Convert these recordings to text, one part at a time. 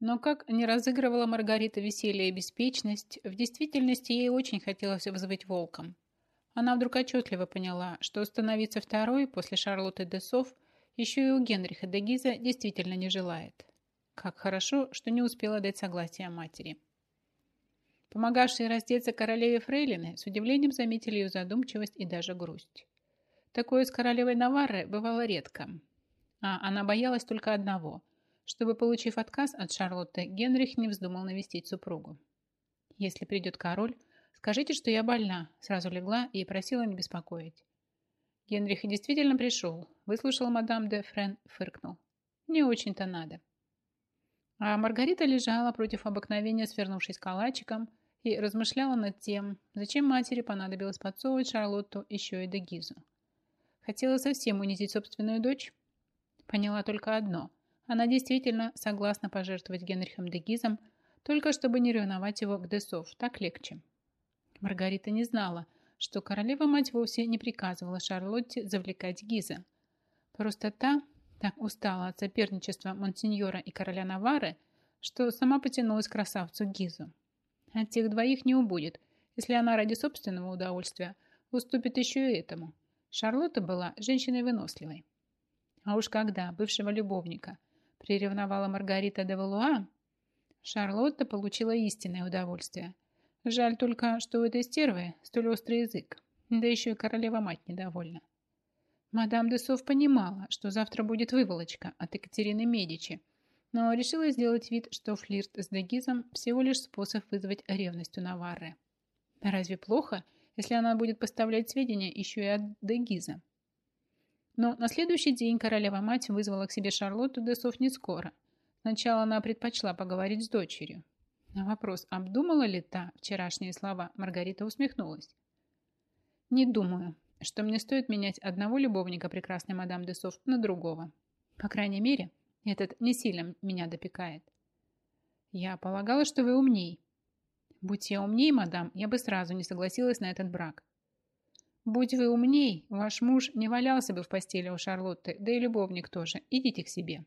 Но как не разыгрывала Маргарита веселье и беспечность, в действительности ей очень хотелось взвыть волком. Она вдруг отчетливо поняла, что становиться второй после Шарлотты де Софф еще и у Генриха де Гиза действительно не желает. Как хорошо, что не успела дать согласие матери. Помогавшие раздеться королеве Фрейлины с удивлением заметили ее задумчивость и даже грусть. Такое с королевой Наварры бывало редко. А она боялась только одного – чтобы, получив отказ от Шарлотты, Генрих не вздумал навестить супругу. «Если придет король, скажите, что я больна», сразу легла и просила не беспокоить. Генрих действительно пришел, выслушал мадам де Френ, фыркнул. «Не очень-то надо». А Маргарита лежала против обыкновения, свернувшись калачиком, и размышляла над тем, зачем матери понадобилось подсовывать Шарлотту еще и Дегизу. Хотела совсем унизить собственную дочь? Поняла только одно. Она действительно согласна пожертвовать Генрихом де Гизом, только чтобы не ревновать его к Десов, так легче. Маргарита не знала, что королева-мать вовсе не приказывала Шарлотте завлекать Гиза. Просто та так устала от соперничества монсеньора и короля Навары, что сама потянулась к красавцу Гизу. От тех двоих не убудет, если она ради собственного удовольствия уступит еще и этому. Шарлотта была женщиной выносливой. А уж когда бывшего любовника приревновала Маргарита де Валуа, Шарлотта получила истинное удовольствие. Жаль только, что у этой стервы столь острый язык, да еще и королева-мать недовольна. Мадам де Сов понимала, что завтра будет выволочка от Екатерины Медичи, но решила сделать вид, что флирт с Дегизом всего лишь способ вызвать ревность у Наварры. Разве плохо, если она будет поставлять сведения еще и от Дегиза? Но на следующий день королева-мать вызвала к себе Шарлотту де Соф не скоро. Сначала она предпочла поговорить с дочерью. На вопрос, обдумала ли та вчерашние слова, Маргарита усмехнулась. «Не думаю, что мне стоит менять одного любовника прекрасной мадам де Соф на другого. По крайней мере, этот не сильно меня допекает. Я полагала, что вы умней. Будь я умней, мадам, я бы сразу не согласилась на этот брак. Будь вы умней, ваш муж не валялся бы в постели у Шарлотты, да и любовник тоже. Идите к себе.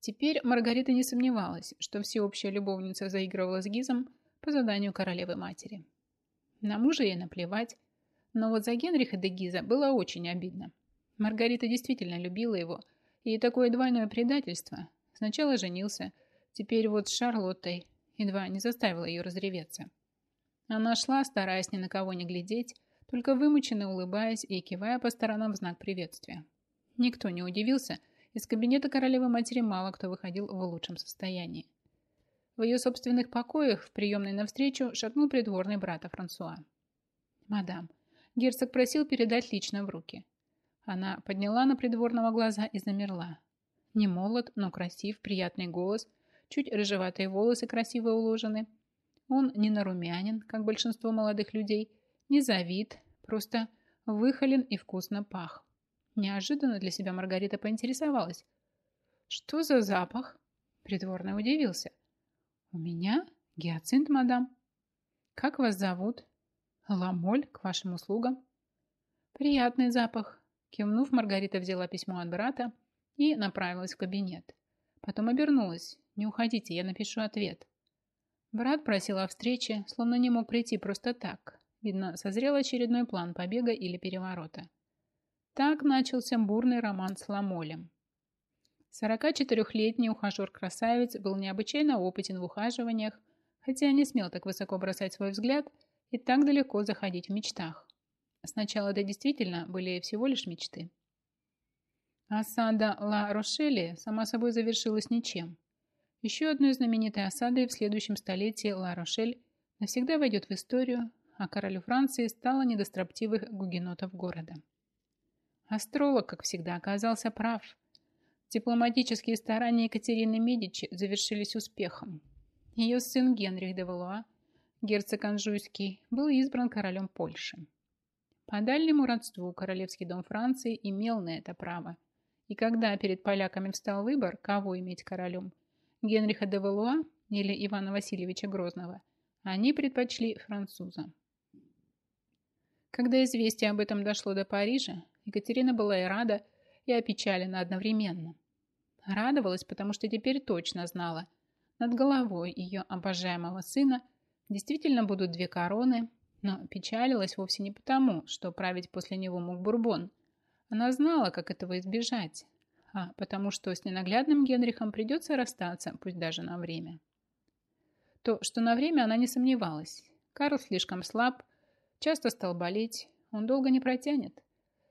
Теперь Маргарита не сомневалась, что всеобщая любовница заигрывала с Гизом по заданию королевы-матери. На мужа ей наплевать, но вот за Генриха де Гиза было очень обидно. Маргарита действительно любила его, и такое двойное предательство. Сначала женился, теперь вот с Шарлоттой едва не заставило ее разреветься. Она шла, стараясь ни на кого не глядеть, только вымученно улыбаясь и кивая по сторонам в знак приветствия. Никто не удивился, из кабинета королевы-матери мало кто выходил в лучшем состоянии. В ее собственных покоях в приемной навстречу шагнул придворный брата Франсуа. «Мадам, герцог просил передать лично в руки». Она подняла на придворного глаза и замерла. Не молод, но красив, приятный голос, чуть рыжеватые волосы красиво уложены – он не нарумянин, как большинство молодых людей, не завид, просто выхолен и вкусно пах. Неожиданно для себя Маргарита поинтересовалась. «Что за запах?» Придворный удивился. «У меня гиацинт, мадам». «Как вас зовут?» «Ламоль, к вашим услугам». «Приятный запах». Кивнув, Маргарита взяла письмо от брата и направилась в кабинет. Потом обернулась. «Не уходите, я напишу ответ». Брат просил о встрече, словно не мог прийти просто так. Видно, созрел очередной план побега или переворота. Так начался бурный роман с Ламолем. 44-летний ухажер-красавец был необычайно опытен в ухаживаниях, хотя не смел так высоко бросать свой взгляд и так далеко заходить в мечтах. Сначала это действительно были всего лишь мечты. Осада Ла-Рошели сама собой завершилась ничем. Еще одной знаменитой осадой в следующем столетии Ла-Рошель навсегда войдет в историю, а королю Франции стало недостроптивых гугенотов города. Астролог, как всегда, оказался прав. Дипломатические старания Екатерины Медичи завершились успехом. Ее сын Генрих де Валуа, герцог Анжуйский, был избран королем Польши. По дальнему родству королевский дом Франции имел на это право. И когда перед поляками встал выбор, кого иметь королем, Генриха де Валуа или Ивана Васильевича Грозного, они предпочли француза. Когда известие об этом дошло до Парижа, Екатерина была и рада, и опечалена одновременно. Радовалась, потому что теперь точно знала. Над головой ее обожаемого сына действительно будут две короны, но печалилась вовсе не потому, что править после него мог Бурбон. Она знала, как этого избежать, потому что с ненаглядным Генрихом придется расстаться, пусть даже на время. То, что на время она не сомневалась. Карл слишком слаб, часто стал болеть, он долго не протянет.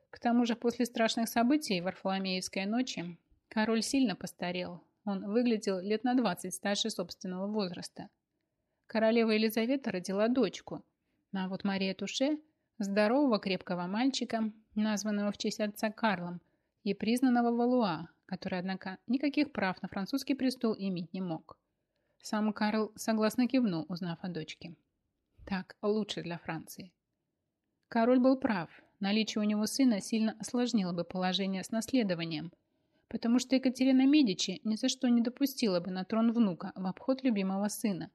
К тому же после страшных событий в Варфоломеевской ночи король сильно постарел. Он выглядел лет на 20 старше собственного возраста. Королева Елизавета родила дочку, а вот Мария Туше – здорового крепкого мальчика, названного в честь отца Карлом и признанного Валуа, который, однако, никаких прав на французский престол иметь не мог. Сам Карл согласно кивнул, узнав о дочке. Так лучше для Франции. Король был прав. Наличие у него сына сильно осложнило бы положение с наследованием, потому что Екатерина Медичи ни за что не допустила бы на трон внука в обход любимого сына.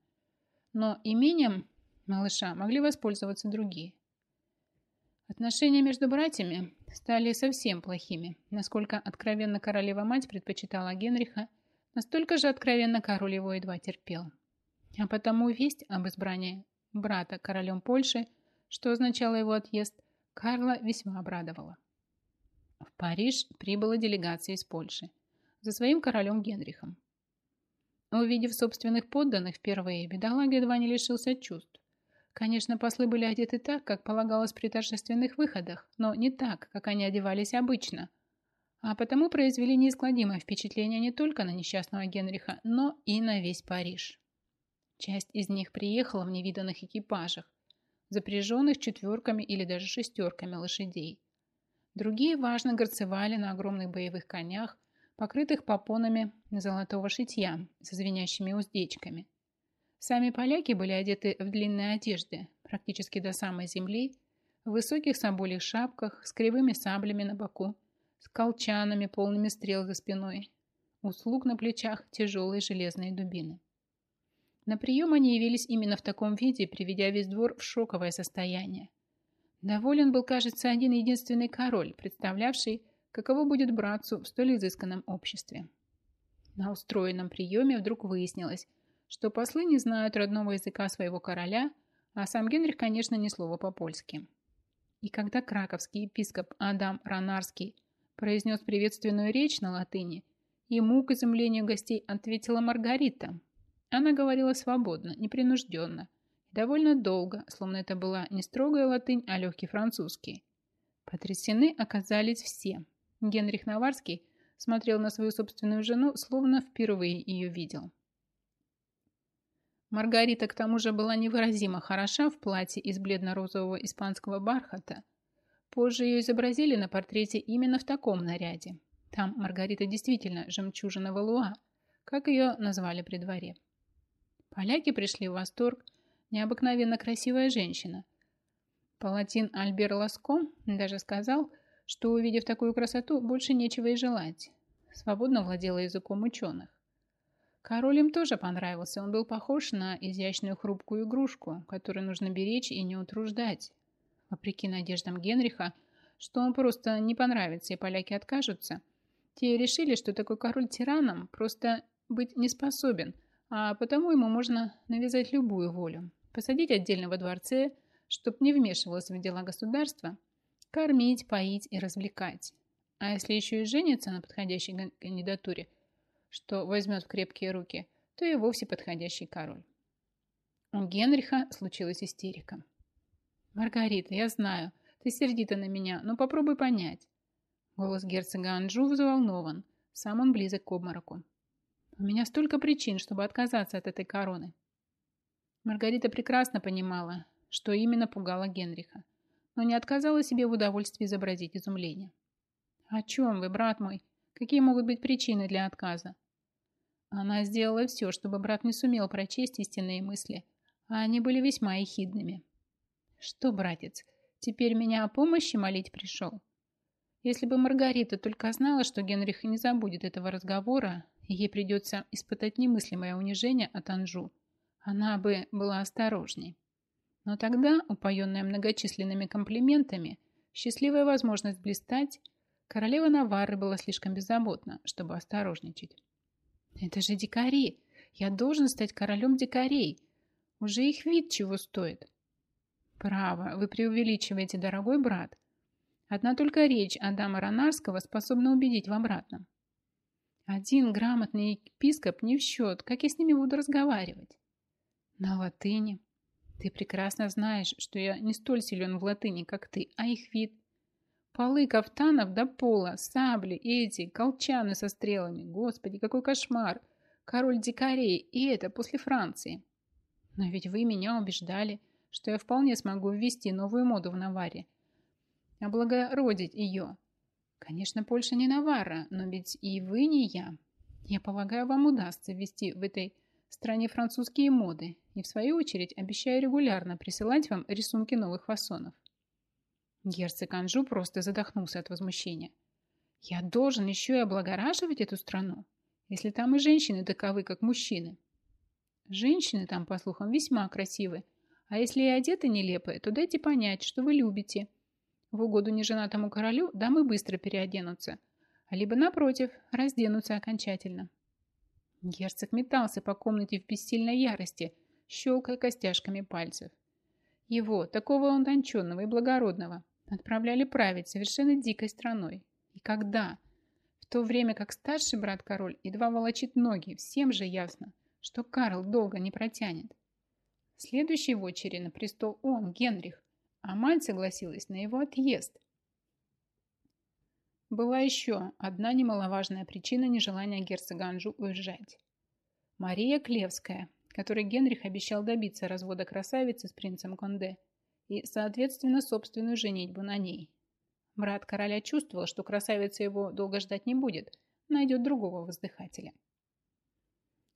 Но имением малыша могли воспользоваться другие. Отношения между братьями стали совсем плохими. Насколько откровенно королева-мать предпочитала Генриха, настолько же откровенно король его едва терпел. А потому весть об избрании брата королем Польши, что означало его отъезд, Карла весьма обрадовала. В Париж прибыла делегация из Польши за своим королем Генрихом. Увидев собственных подданных впервые, бедолага едва не лишился чувств. Конечно, послы были одеты так, как полагалось при торжественных выходах, но не так, как они одевались обычно, а потому произвели неискладимое впечатление не только на несчастного Генриха, но и на весь Париж. Часть из них приехала в невиданных экипажах, запряженных четверками или даже шестерками лошадей. Другие важно горцевали на огромных боевых конях, покрытых попонами золотого шитья со звенящими уздечками – Сами поляки были одеты в длинные одежды, практически до самой земли, в высоких соболих шапках, с кривыми саблями на боку, с колчанами, полными стрел за спиной. У слуг на плечах тяжелые железные дубины. На прием они явились именно в таком виде, приведя весь двор в шоковое состояние. Доволен был, кажется, один единственный король, представлявший, каково будет братцу в столь изысканном обществе. На устроенном приеме вдруг выяснилось, что послы не знают родного языка своего короля, а сам Генрих, конечно, ни слова по-польски. И когда краковский епископ Адам Ранарский произнес приветственную речь на латыни, ему к изумлению гостей ответила Маргарита. Она говорила свободно, непринужденно, довольно долго, словно это была не строгая латынь, а легкий французский. Потрясены оказались все. Генрих Наварский смотрел на свою собственную жену, словно впервые ее видел. Маргарита к тому же была невыразимо хороша в платье из бледно-розового испанского бархата. Позже ее изобразили на портрете именно в таком наряде. Там Маргарита действительно жемчужина Валуа, как ее назвали при дворе. Поляки пришли в восторг. Необыкновенно красивая женщина. Палатин Альбер Ласко даже сказал, что, увидев такую красоту, больше нечего и желать. Свободно владела языком ученых. Король им тоже понравился. Он был похож на изящную хрупкую игрушку, которую нужно беречь и не утруждать. Вопреки надеждам Генриха, что он просто не понравится и поляки откажутся, те решили, что такой король тираном просто быть не способен, а потому ему можно навязать любую волю. Посадить отдельно во дворце, чтоб не вмешивался в дела государства, кормить, поить и развлекать. А если еще и женится на подходящей кандидатуре – что возьмет в крепкие руки, то и вовсе подходящий король. У Генриха случилась истерика. «Маргарита, я знаю, ты сердита на меня, но попробуй понять». Голос герцога Анжу взволнован, сам он близок к обмороку. «У меня столько причин, чтобы отказаться от этой короны». Маргарита прекрасно понимала, что именно пугало Генриха, но не отказала себе в удовольствии изобразить изумление. «О чем вы, брат мой? Какие могут быть причины для отказа? Она сделала все, чтобы брат не сумел прочесть истинные мысли, а они были весьма ехидными. «Что, братец, теперь меня о помощи молить пришел?» Если бы Маргарита только знала, что Генрих не забудет этого разговора, ей придется испытать немыслимое унижение от Анжу, она бы была осторожней. Но тогда, упоенная многочисленными комплиментами, счастливая возможность блистать, Королева Наварры была слишком беззаботна, чтобы осторожничать. «Это же дикари! Я должен стать королем дикарей! Уже их вид чего стоит!» «Право, вы преувеличиваете, дорогой брат. Одна только речь Адама Ронарского способна убедить в обратном. Один грамотный епископ не в счет, как я с ними буду разговаривать. На латыни. Ты прекрасно знаешь, что я не столь силен в латыни, как ты, а их вид. Полы кафтанов до пола, сабли, эти, колчаны со стрелами. Господи, какой кошмар! Король дикарей, и это после Франции. Но ведь вы меня убеждали, что я вполне смогу ввести новую моду в Наваре. Облагородить ее. Конечно, Польша не Наварра, но ведь и вы не я. Я полагаю, вам удастся ввести в этой стране французские моды и, в свою очередь, обещаю регулярно присылать вам рисунки новых фасонов. Герцог Анжу просто задохнулся от возмущения. Я должен еще и облагораживать эту страну, если там и женщины таковы, как мужчины. Женщины там, по слухам, весьма красивы, а если и одеты нелепые, то дайте понять, что вы любите – в угоду неженатому королю дамы быстро переоденутся, а либо, напротив, разденутся окончательно. Герцог метался по комнате в бессильной ярости, щелкая костяшками пальцев. Его, такого он тонченного и благородного, отправляли править совершенно дикой страной. И когда? В то время как старший брат-король едва волочит ноги, всем же ясно, что Карл долго не протянет. Следующий в очереди на престол он, Генрих, а мать согласилась на его отъезд. Была еще одна немаловажная причина нежелания герцога Анжу уезжать. Мария Клевская, которой Генрих обещал добиться развода красавицы с принцем Конде и, соответственно, собственную женитьбу на ней. Брат короля чувствовал, что красавица его долго ждать не будет, найдет другого воздыхателя.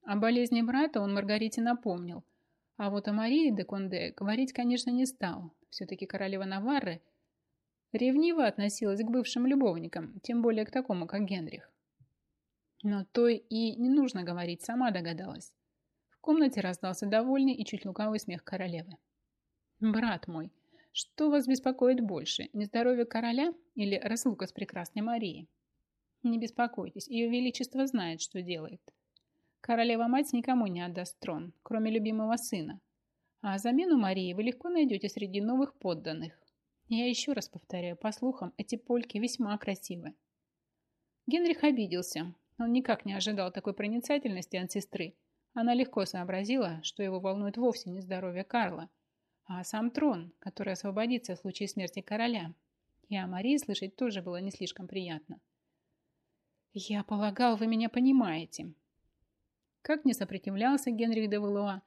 О болезни брата он Маргарите напомнил, а вот о Марии де Конде говорить, конечно, не стал, все-таки королева Наварры, ревниво относилась к бывшим любовникам, тем более к такому, как Генрих. Но той и не нужно говорить, сама догадалась. В комнате раздался довольный и чуть лукавый смех королевы. «Брат мой, что вас беспокоит больше, нездоровье короля или разлука с прекрасной Марией?» «Не беспокойтесь, ее величество знает, что делает. Королева-мать никому не отдаст трон, кроме любимого сына, а замену Марии вы легко найдете среди новых подданных. Я еще раз повторяю, по слухам, эти польки весьма красивы. Генрих обиделся. Он никак не ожидал такой проницательности от сестры. Она легко сообразила, что его волнует вовсе не здоровье Карла, а сам трон, который освободится в случае смерти короля. И о Марии слышать тоже было не слишком приятно. «Я полагал, вы меня понимаете». Как не сопротивлялся Генрих де Валуа,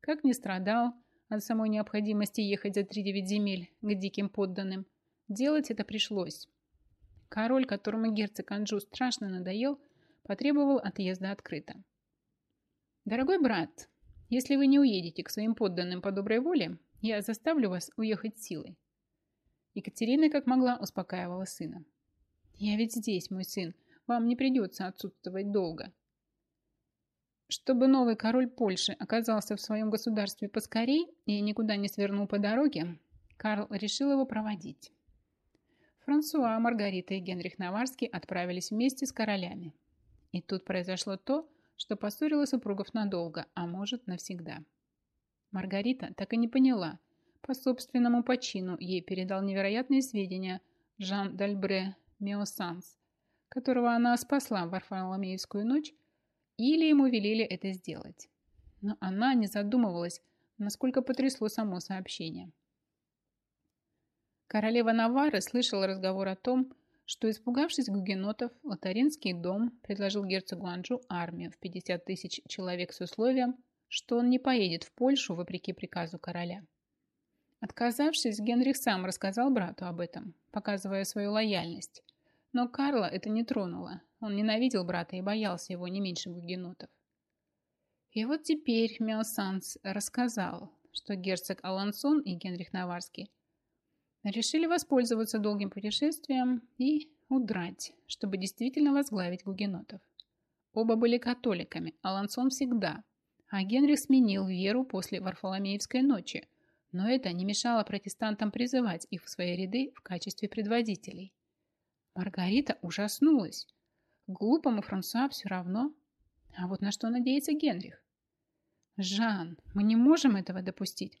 как ни страдал от самой необходимости ехать за тридевять земель к диким подданным, делать это пришлось. Король, которому герцог Анжу страшно надоел, потребовал отъезда открыто. «Дорогой брат, если вы не уедете к своим подданным по доброй воле, я заставлю вас уехать силой». Екатерина как могла успокаивала сына. «Я ведь здесь, мой сын, вам не придется отсутствовать долго. Чтобы новый король Польши оказался в своем государстве поскорей и никуда не свернул по дороге, Карл решил его проводить. Франсуа, Маргарита и Генрих Наварский отправились вместе с королями. И тут произошло то, что поссорило супругов надолго, а может навсегда. Маргарита так и не поняла. По собственному почину ей передал невероятные сведения Жан Дальбре Меосанс, которого она спасла в Варфоломеевскую ночь или ему велели это сделать. Но она не задумывалась, насколько потрясло само сообщение. Королева Навары слышала разговор о том, что, испугавшись гугенотов, Лотаринский дом предложил герцогу Анжу армию в 50 тысяч человек с условием, что он не поедет в Польшу вопреки приказу короля. Отказавшись, Генрих сам рассказал брату об этом, показывая свою лояльность. Но Карла это не тронуло, он ненавидел брата и боялся его не меньше гугенотов. И вот теперь Меосанс рассказал, что герцог Алансон и Генрих Наварский решили воспользоваться долгим путешествием и удрать, чтобы действительно возглавить гугенотов. Оба были католиками, Алансон всегда, а Генрих сменил веру после Варфоломеевской ночи, но это не мешало протестантам призывать их в свои ряды в качестве предводителей. Маргарита ужаснулась. Глупому Франсуа все равно. А вот на что надеется Генрих? «Жан, мы не можем этого допустить».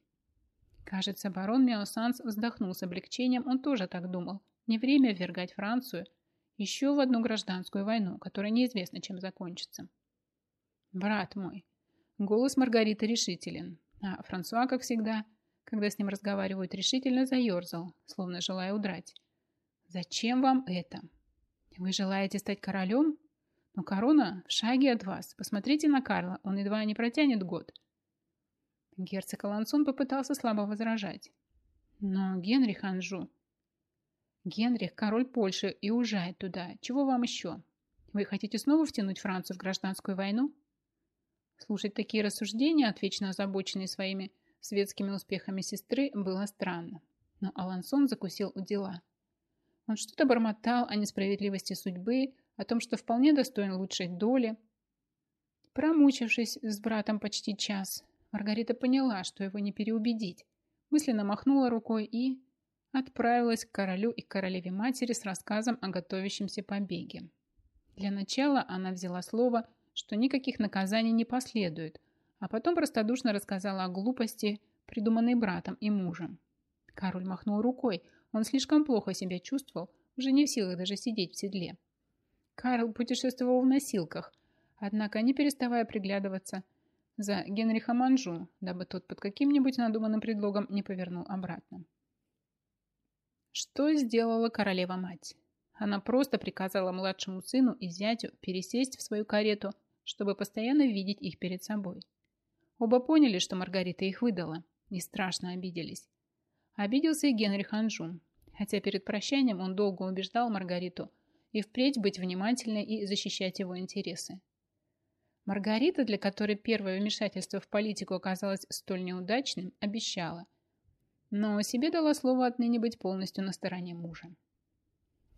Кажется, барон Меосанс вздохнул с облегчением. Он тоже так думал. Не время ввергать Францию еще в одну гражданскую войну, которая неизвестно, чем закончится. «Брат мой!» Голос Маргариты решителен. А Франсуа, как всегда, когда с ним разговаривают, решительно заерзал, словно желая удрать. «Зачем вам это? Вы желаете стать королем? Но корона в шаге от вас. Посмотрите на Карла, он едва не протянет год». Герцог Алансон попытался слабо возражать. «Но Генрих Анжу...» «Генрих – король Польши и уезжает туда. Чего вам еще? Вы хотите снова втянуть Францию в гражданскую войну?» Слушать такие рассуждения от вечно озабоченной своими светскими успехами сестры было странно. Но Алансон закусил у дела. Он что-то бормотал о несправедливости судьбы, о том, что вполне достоин лучшей доли. Промучившись с братом почти час, Маргарита поняла, что его не переубедить. Мысленно махнула рукой и отправилась к королю и королеве матери с рассказом о готовящемся побеге. Для начала она взяла слово, что никаких наказаний не последует, а потом простодушно рассказала о глупости, придуманной братом и мужем. Король махнул рукой, он слишком плохо себя чувствовал, уже не в силах даже сидеть в седле. Карл путешествовал в носилках, однако, не переставая приглядываться за Генрихом Анжу, дабы тот под каким-нибудь надуманным предлогом не повернул обратно. Что сделала королева-мать? Она просто приказала младшему сыну и зятю пересесть в свою карету, чтобы постоянно видеть их перед собой. Оба поняли, что Маргарита их выдала, и страшно обиделись. Обиделся и Генрих Анжу, хотя перед прощанием он долго убеждал Маргариту и впредь быть внимательной и защищать его интересы. Маргарита, для которой первое вмешательство в политику оказалось столь неудачным, обещала – но себе дала слово отныне быть полностью на стороне мужа.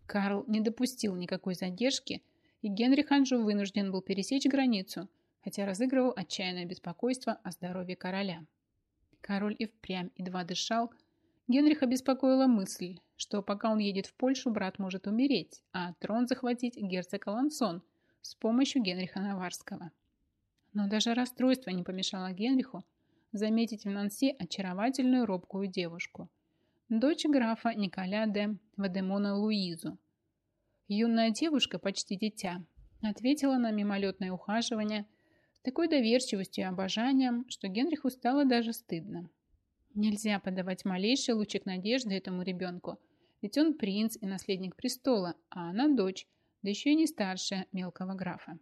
Карл не допустил никакой задержки, и Генрих Анжу вынужден был пересечь границу, хотя разыгрывал отчаянное беспокойство о здоровье короля. Король и впрямь едва дышал. Генриха беспокоила мысль, что пока он едет в Польшу, брат может умереть, а трон захватить герцог Алансон с помощью Генриха Наварского. Но даже расстройство не помешало Генриху заметить в Нанси очаровательную робкую девушку, дочь графа Николя де Вадемона Луизу. Юная девушка, почти дитя, ответила на мимолетное ухаживание с такой доверчивостью и обожанием, что Генриху стало даже стыдно. Нельзя подавать малейший лучик надежды этому ребенку, ведь он принц и наследник престола, а она дочь, да еще и не старшая мелкого графа.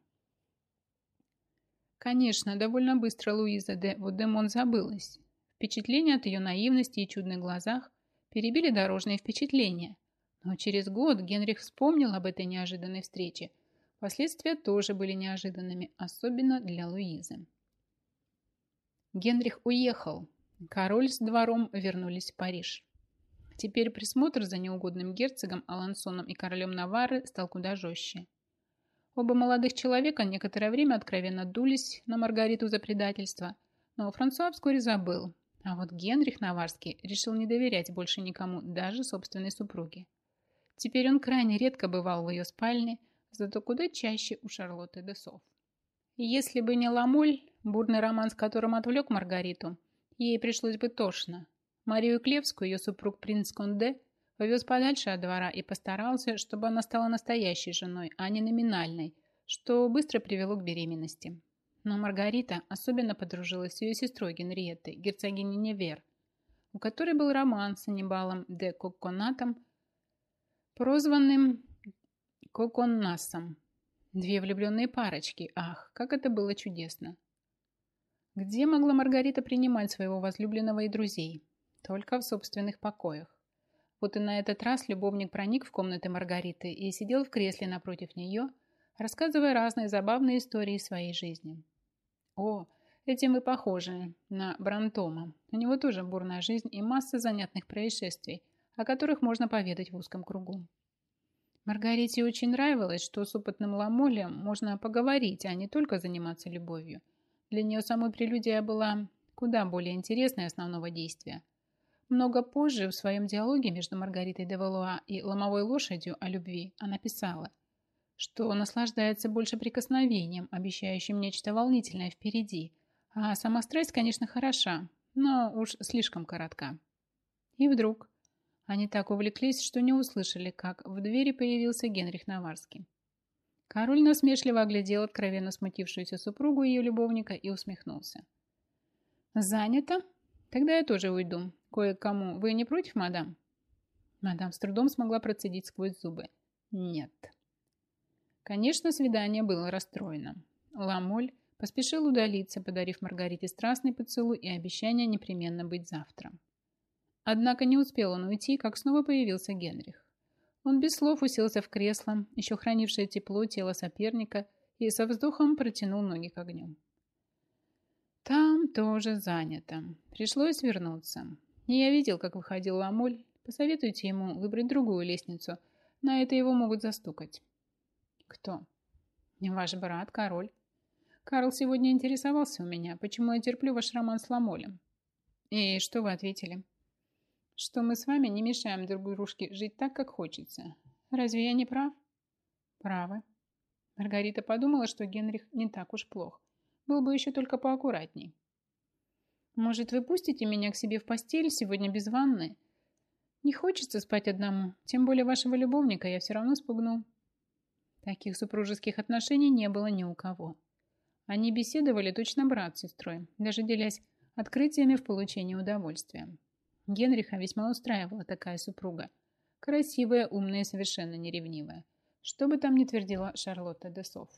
Конечно, довольно быстро Луиза де Вудемон забылась. Впечатления от ее наивности и чудных глазах перебили дорожные впечатления. Но через год Генрих вспомнил об этой неожиданной встрече. Последствия тоже были неожиданными, особенно для Луизы. Генрих уехал. Король с двором вернулись в Париж. Теперь присмотр за неугодным герцогом Алансоном и королем Наварры стал куда жестче. Оба молодых человека некоторое время откровенно дулись на Маргариту за предательство, но Франсуа вскоре забыл. А вот Генрих Наварский решил не доверять больше никому, даже собственной супруге. Теперь он крайне редко бывал в ее спальне, зато куда чаще у Шарлотты де Софф. Если бы не Ламоль, бурный роман с которым отвлек Маргариту, ей пришлось бы тошно. Марию Клевскую, ее супруг принц Конде, Повез подальше от двора и постарался, чтобы она стала настоящей женой, а не номинальной, что быстро привело к беременности. Но Маргарита особенно подружилась с ее сестрой Генриеттой, герцогиней Невер, у которой был роман с Анибалом де Коконатом, прозванным Коконнасом. Две влюбленные парочки. Ах, как это было чудесно! Где могла Маргарита принимать своего возлюбленного и друзей? Только в собственных покоях. Вот и на этот раз любовник проник в комнаты Маргариты и сидел в кресле напротив нее, рассказывая разные забавные истории своей жизни. О, этим мы похожи на Брантома. У него тоже бурная жизнь и масса занятных происшествий, о которых можно поведать в узком кругу. Маргарите очень нравилось, что с опытным ламолем можно поговорить, а не только заниматься любовью. Для нее самой прелюдия была куда более интересной основного действия – Много позже в своем диалоге между Маргаритой де Валуа и ломовой лошадью о любви она писала, что наслаждается больше прикосновением, обещающим нечто волнительное впереди, а сама страсть, конечно, хороша, но уж слишком коротка. И вдруг они так увлеклись, что не услышали, как в двери появился Генрих Наварский. Король насмешливо оглядел откровенно смутившуюся супругу ее любовника и усмехнулся. «Занято? Тогда я тоже уйду. Кое-кому. Вы не против, мадам?» Мадам с трудом смогла процедить сквозь зубы. «Нет». Конечно, свидание было расстроено. Ламоль поспешил удалиться, подарив Маргарите страстный поцелуй и обещание непременно быть завтра. Однако не успел он уйти, как снова появился Генрих. Он без слов уселся в кресло, еще хранившее тепло тело соперника, и со вздохом протянул ноги к огню. Там тоже занято. Пришлось вернуться. И я видел, как выходил Ламоль. Посоветуйте ему выбрать другую лестницу. На это его могут застукать. Кто? Ваш брат, король. Карл сегодня интересовался у меня, почему я терплю ваш роман с Ламолем. И что вы ответили? Что мы с вами не мешаем друг дружке жить так, как хочется. Разве я не прав? Правы. Маргарита подумала, что Генрих не так уж плох. Был бы еще только поаккуратней. Может, вы пустите меня к себе в постель сегодня без ванны? Не хочется спать одному, тем более вашего любовника я все равно спугну. Таких супружеских отношений не было ни у кого. Они беседовали точно брат с сестрой, даже делясь открытиями в получении удовольствия. Генриха весьма устраивала такая супруга. Красивая, умная и совершенно неревнивая. Что бы там ни твердила Шарлотта де Софф.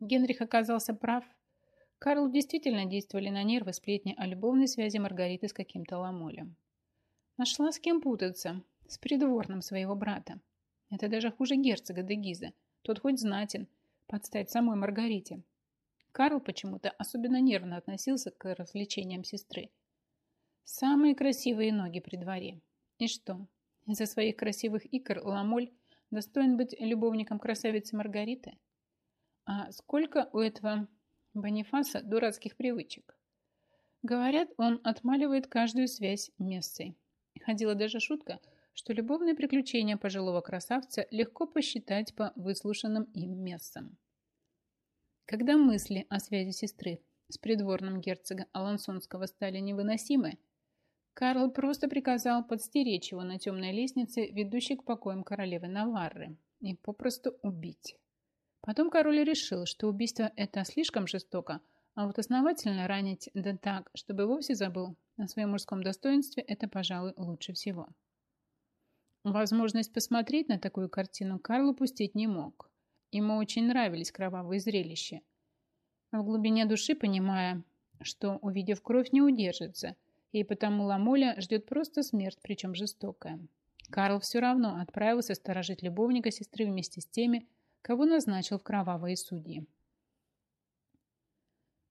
Генрих оказался прав. Карл действительно действовали на нервы сплетни о любовной связи Маргариты с каким-то ламолем. Нашла с кем путаться, с придворным своего брата. Это даже хуже герцога де Гиза. Тот хоть знатен, подстать самой Маргарите. Карл почему-то особенно нервно относился к развлечениям сестры. Самые красивые ноги при дворе. И что, из-за своих красивых икр Ламоль достоин быть любовником красавицы Маргариты? А сколько у этого Бонифаса дурацких привычек? Говорят, он отмаливает каждую связь мессой. Ходила даже шутка, что любовные приключения пожилого красавца легко посчитать по выслушанным им мессам. Когда мысли о связи сестры с придворным герцога Алансонского стали невыносимы, Карл просто приказал подстеречь его на темной лестнице, ведущей к покоям королевы Наварры, и попросту убить. Потом король решил, что убийство это слишком жестоко, а вот основательно ранить да так, чтобы вовсе забыл о своем мужском достоинстве, это, пожалуй, лучше всего. Возможность посмотреть на такую картину Карл упустить не мог. Ему очень нравились кровавые зрелища. В глубине души понимая, что, увидев кровь, не удержится, и потому Ламоля ждет просто смерть, причем жестокая. Карл все равно отправился сторожить любовника сестры вместе с теми, кого назначил в кровавые судьи.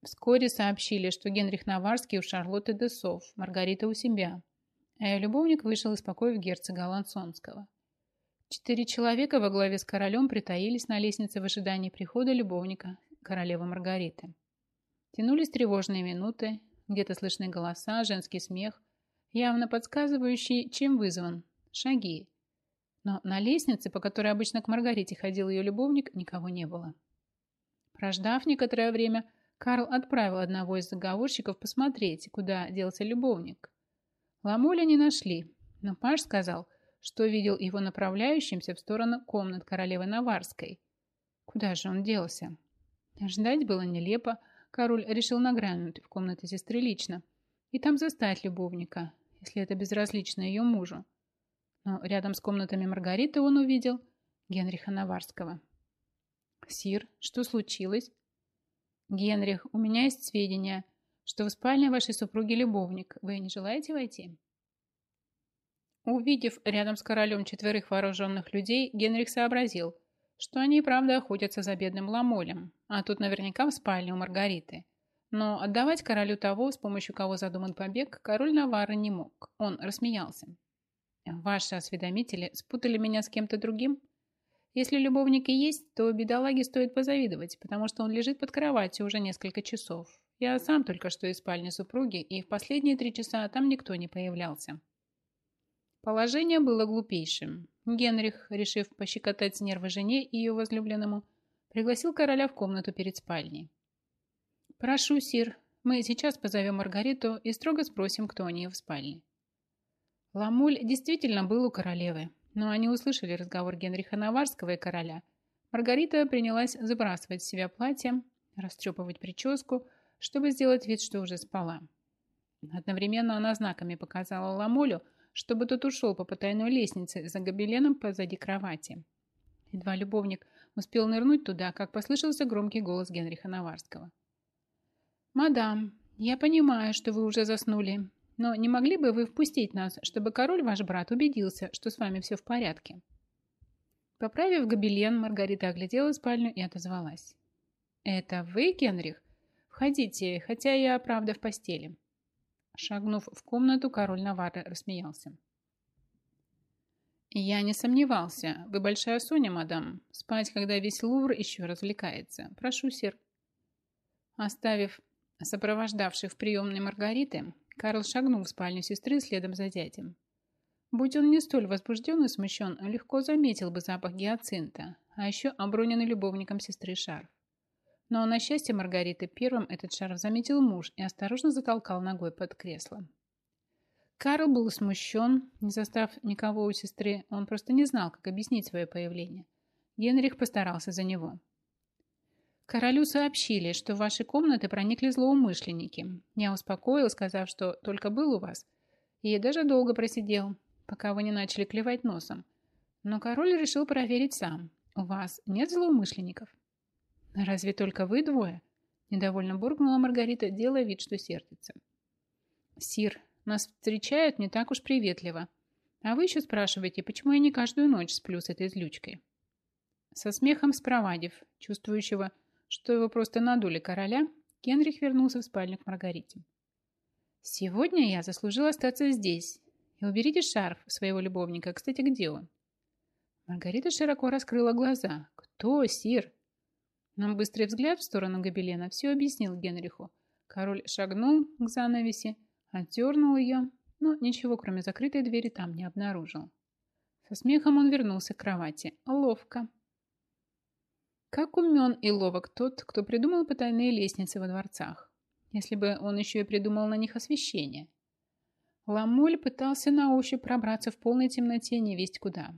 Вскоре сообщили, что Генрих Наварский у Шарлотты де Софф, Маргарита у себя, а ее любовник вышел из покоев герцога Лансонского. Четыре человека во главе с королем притаились на лестнице в ожидании прихода любовника, королевы Маргариты. Тянулись тревожные минуты, где-то слышны голоса, женский смех, явно подсказывающий, чем вызван. Шаги, но на лестнице, по которой обычно к Маргарите ходил ее любовник, никого не было. Прождав некоторое время, Карл отправил одного из заговорщиков посмотреть, куда делся любовник. Ламоля не нашли, но Паш сказал, что видел его направляющимся в сторону комнат королевы Наварской. Куда же он делся? Ждать было нелепо. Король решил нагрянуть в комнаты сестры лично и там застать любовника, если это безразлично ее мужу но рядом с комнатами Маргариты он увидел Генриха Наварского. «Сир, что случилось?» «Генрих, у меня есть сведения, что в спальне вашей супруги любовник. Вы не желаете войти?» Увидев рядом с королем четверых вооруженных людей, Генрих сообразил, что они и правда охотятся за бедным ламолем, а тут наверняка в спальне у Маргариты. Но отдавать королю того, с помощью кого задуман побег, король Навары не мог. Он рассмеялся. Ваши осведомители спутали меня с кем-то другим? Если любовник и есть, то бедолаге стоит позавидовать, потому что он лежит под кроватью уже несколько часов. Я сам только что из спальни супруги, и в последние три часа там никто не появлялся. Положение было глупейшим. Генрих, решив пощекотать нервы жене и ее возлюбленному, пригласил короля в комнату перед спальней. «Прошу, сир, мы сейчас позовем Маргариту и строго спросим, кто у нее в спальне». Ламуль действительно был у королевы, но они услышали разговор Генриха Наварского и короля. Маргарита принялась забрасывать с себя платье, растрепывать прическу, чтобы сделать вид, что уже спала. Одновременно она знаками показала Ламолю, чтобы тот ушел по потайной лестнице за гобеленом позади кровати. Едва любовник успел нырнуть туда, как послышался громкий голос Генриха Наварского. «Мадам, я понимаю, что вы уже заснули, но не могли бы вы впустить нас, чтобы король, ваш брат, убедился, что с вами все в порядке?» Поправив гобелен, Маргарита оглядела спальню и отозвалась. «Это вы, Генрих? Входите, хотя я, правда, в постели». Шагнув в комнату, король Навары рассмеялся. «Я не сомневался. Вы большая Соня, мадам. Спать, когда весь Лувр еще развлекается. Прошу, сир». Оставив сопровождавших в приемной Маргариты, Карл шагнул в спальню сестры следом за дядем. Будь он не столь возбужден и смущен, легко заметил бы запах гиацинта, а еще оброненный любовником сестры шарф. Но на счастье Маргариты первым этот шарф заметил муж и осторожно затолкал ногой под кресло. Карл был смущен, не застав никого у сестры, он просто не знал, как объяснить свое появление. Генрих постарался за него. Королю сообщили, что в ваши комнаты проникли злоумышленники. Я успокоил, сказав, что только был у вас. И даже долго просидел, пока вы не начали клевать носом. Но король решил проверить сам. У вас нет злоумышленников? Разве только вы двое? Недовольно буркнула Маргарита, делая вид, что сердится. Сир, нас встречают не так уж приветливо. А вы еще спрашиваете, почему я не каждую ночь сплю с этой злючкой? Со смехом спровадив, чувствующего, что его просто надули короля, Генрих вернулся в спальню к Маргарите. «Сегодня я заслужил остаться здесь. И уберите шарф своего любовника. Кстати, где он?» Маргарита широко раскрыла глаза. «Кто, сир?» Нам быстрый взгляд в сторону гобелена все объяснил Генриху. Король шагнул к занавеси, отдернул ее, но ничего, кроме закрытой двери, там не обнаружил. Со смехом он вернулся к кровати. Ловко. Как умен и ловок тот, кто придумал потайные лестницы во дворцах. Если бы он еще и придумал на них освещение. Ламоль пытался на ощупь пробраться в полной темноте невесть куда.